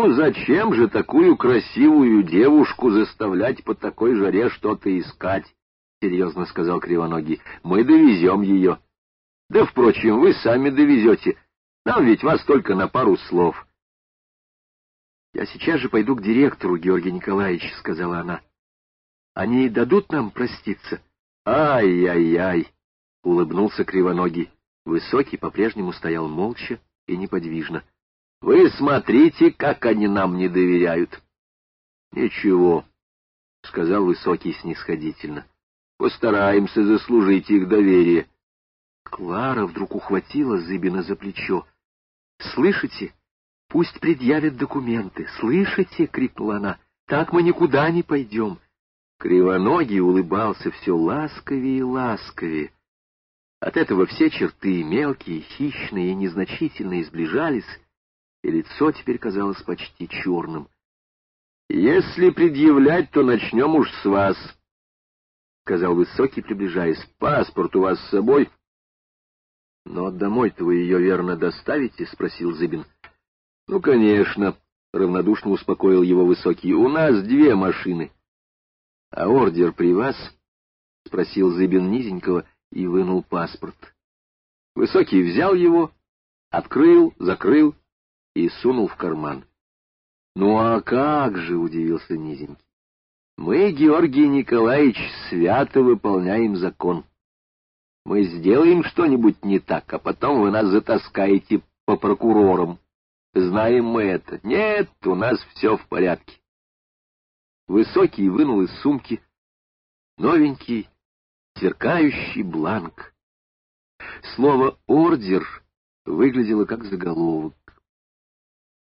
Ну, зачем же такую красивую девушку заставлять по такой жаре что-то искать? — серьезно сказал Кривоногий. — Мы довезем ее. Да, впрочем, вы сами довезете. Нам ведь вас только на пару слов. — Я сейчас же пойду к директору, Георгий Николаевич, — сказала она. — Они дадут нам проститься? Ай-яй-яй, — улыбнулся Кривоногий. Высокий по-прежнему стоял молча и неподвижно. — Вы смотрите, как они нам не доверяют. — Ничего, — сказал Высокий снисходительно. — Постараемся заслужить их доверие. Клара вдруг ухватила Зыбина за плечо. — Слышите? Пусть предъявят документы. Слышите? — крикнула она. — Так мы никуда не пойдем. Кривоногий улыбался все ласковее и ласковее. От этого все черты, мелкие, хищные и незначительные, сближались, и лицо теперь казалось почти черным. — Если предъявлять, то начнем уж с вас, — сказал Высокий, приближаясь. — Паспорт у вас с собой? — Но домой-то вы ее верно доставите? — спросил Зыбин. — Ну, конечно, — равнодушно успокоил его Высокий. — У нас две машины. — А ордер при вас? — спросил Зыбин низенького и вынул паспорт. Высокий взял его, открыл, закрыл и сунул в карман. — Ну а как же, — удивился Низенький. — Мы, Георгий Николаевич, свято выполняем закон. Мы сделаем что-нибудь не так, а потом вы нас затаскаете по прокурорам. Знаем мы это. Нет, у нас все в порядке. Высокий вынул из сумки новенький, сверкающий бланк. Слово «ордер» выглядело как заголовок.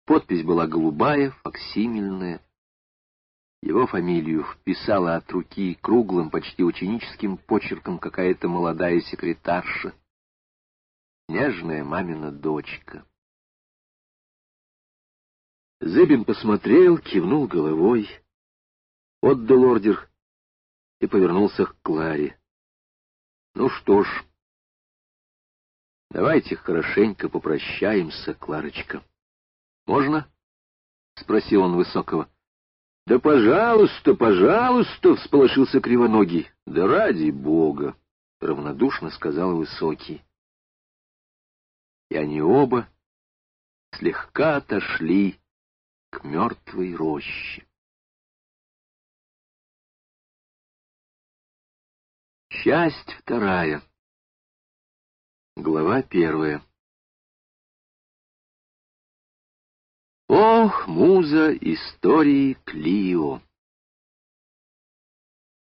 Подпись была голубая, факсимильная. Его фамилию вписала от руки круглым, почти ученическим почерком какая-то молодая секретарша. Нежная мамина дочка. Зыбин посмотрел, кивнул головой, отдал ордер и повернулся к Кларе. — Ну что ж, давайте хорошенько попрощаемся, Кларочка. Можно? — спросил он Высокого. — Да пожалуйста, пожалуйста, — всполошился Кривоногий. — Да ради бога, — равнодушно сказал Высокий. И они оба слегка отошли к мертвой роще. Часть вторая. Глава первая. Ох, муза истории Клио!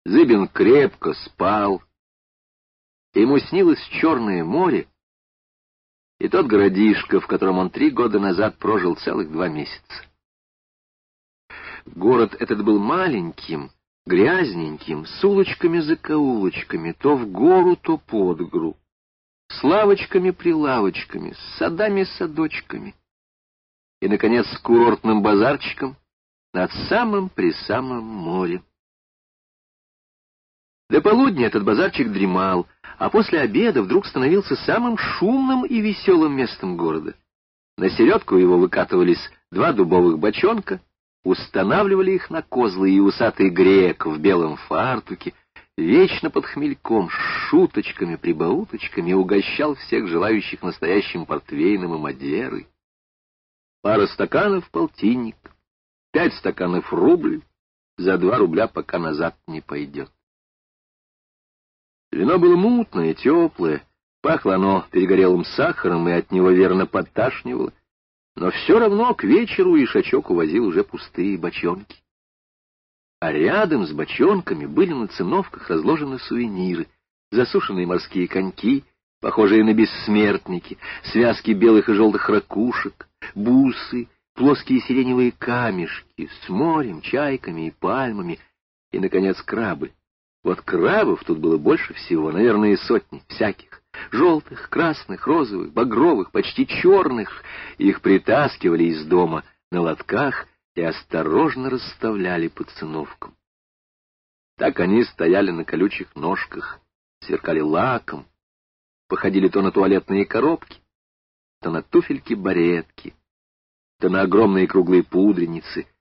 Зыбин крепко спал. Ему снилось Черное море и тот городишко, в котором он три года назад прожил целых два месяца. Город этот был маленьким, грязненьким, с улочками-закоулочками, то в гору, то под гору, с лавочками-прилавочками, с садами-садочками и, наконец, курортным базарчиком над самым-присамым морем. До полудня этот базарчик дремал, а после обеда вдруг становился самым шумным и веселым местом города. На середку его выкатывались два дубовых бочонка, устанавливали их на козлы, и усатый грек в белом фартуке, вечно под хмельком, шуточками, прибауточками угощал всех желающих настоящим портвейном и мадерой. Пара стаканов — полтинник, пять стаканов — рубль, за два рубля пока назад не пойдет. Вино было мутное, теплое, пахло оно перегорелым сахаром и от него верно подташнивало, но все равно к вечеру Ишачок увозил уже пустые бочонки. А рядом с бочонками были на циновках разложены сувениры, засушенные морские коньки, похожие на бессмертники, связки белых и желтых ракушек, бусы, плоские сиреневые камешки с морем, чайками и пальмами, и, наконец, крабы. Вот крабов тут было больше всего, наверное, сотни всяких. Желтых, красных, розовых, багровых, почти черных. Их притаскивали из дома на лотках и осторожно расставляли по циновкам. Так они стояли на колючих ножках, сверкали лаком, походили то на туалетные коробки, то на туфельки-баретки. то на огромные круглые пудреницы —